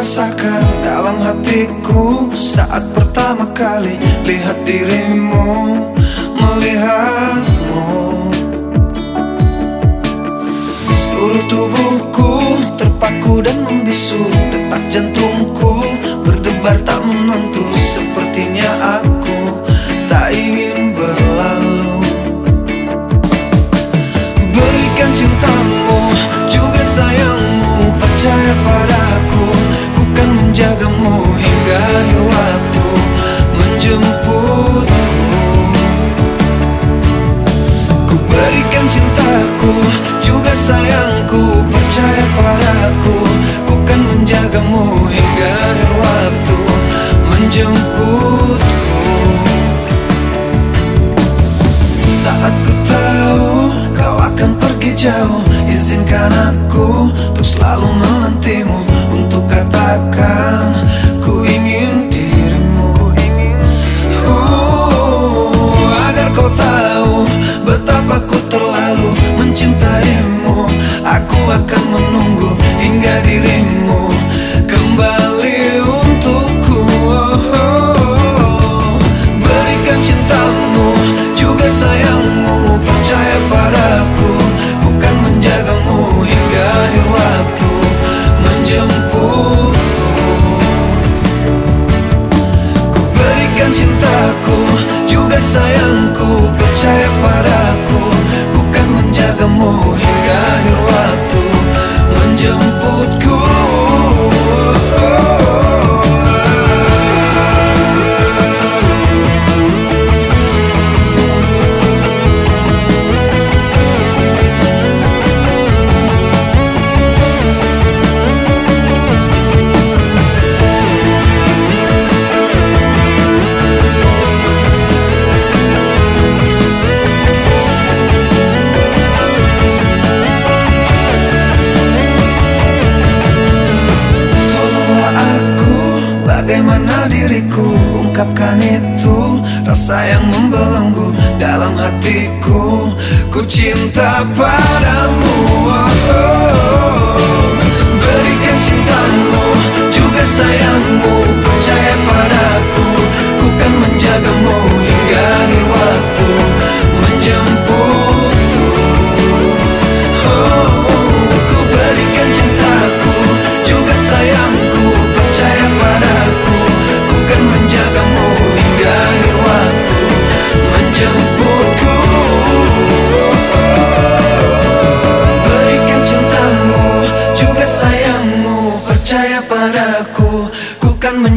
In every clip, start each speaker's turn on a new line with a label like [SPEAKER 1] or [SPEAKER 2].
[SPEAKER 1] rasakan dalam hatiku Saat pertama kali lihat dirimu Melihatmu. Seluruh tubuhku terpaku dan aku Ku kan menjagamu hingga waktu menjemputku. Saat ku tahu kau akan pergi jauh Izinkan aku untuk selalu menantimu Untuk katakan Bagaimana diriku ungkapkan itu Rasa yang membelenggu dalam hatiku Ku cinta padamu oh, oh.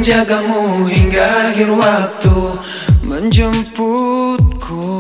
[SPEAKER 1] menjagamu hingga akhir waktu. Menjemputku.